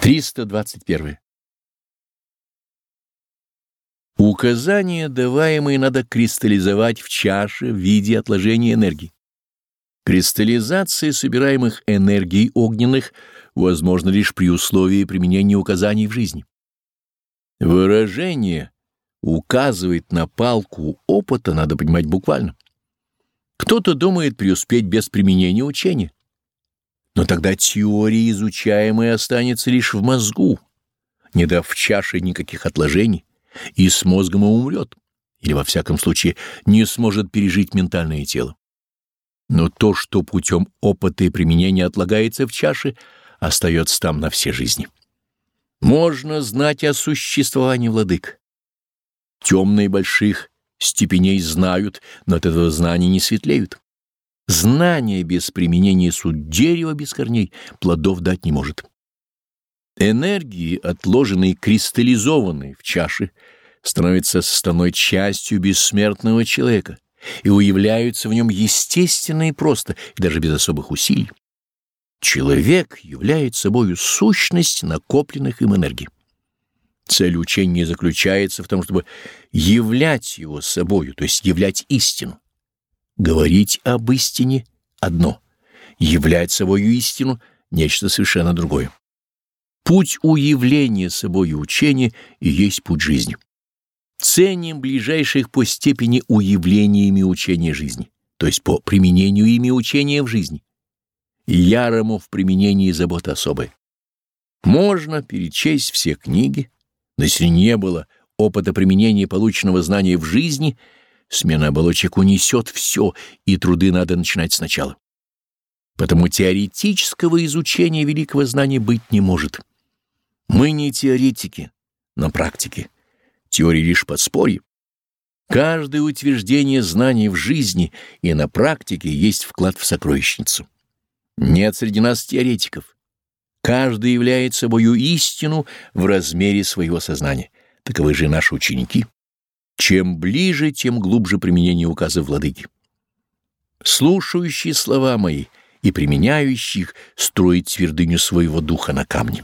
321. Указания, даваемые, надо кристаллизовать в чаше в виде отложения энергии. Кристаллизация собираемых энергий огненных возможна лишь при условии применения указаний в жизни. Выражение указывает на палку опыта надо понимать буквально. Кто-то думает преуспеть без применения учения. Но тогда теория изучаемая останется лишь в мозгу, не дав в чаше никаких отложений, и с мозгом и умрет, или во всяком случае не сможет пережить ментальное тело. Но то, что путем опыта и применения отлагается в чаше, остается там на все жизни. Можно знать о существовании владык. Темные больших степеней знают, но от этого знания не светлеют. Знание без применения суть дерева без корней плодов дать не может. Энергии, отложенные, кристаллизованные в чаше, становятся составной частью бессмертного человека и уявляются в нем естественно и просто, и даже без особых усилий. Человек является собою сущность накопленных им энергий. Цель учения заключается в том, чтобы являть его собою, то есть являть истину. Говорить об истине — одно, являть собою истину — нечто совершенно другое. Путь уявления собою учения и есть путь жизни. Ценим ближайших по степени уявлениями учения жизни, то есть по применению ими учения в жизни. Ярому в применении забота особая. Можно перечесть все книги, но если не было опыта применения полученного знания в жизни — Смена оболочек унесет все, и труды надо начинать сначала. Потому теоретического изучения великого знания быть не может. Мы не теоретики, но практики. Теория лишь подспорье. Каждое утверждение знаний в жизни и на практике есть вклад в сокровищницу. Нет среди нас теоретиков. Каждый является собою истину в размере своего сознания. Таковы же наши ученики. Чем ближе, тем глубже применение указа владыки. Слушающие слова мои и применяющих строить твердыню своего духа на камне.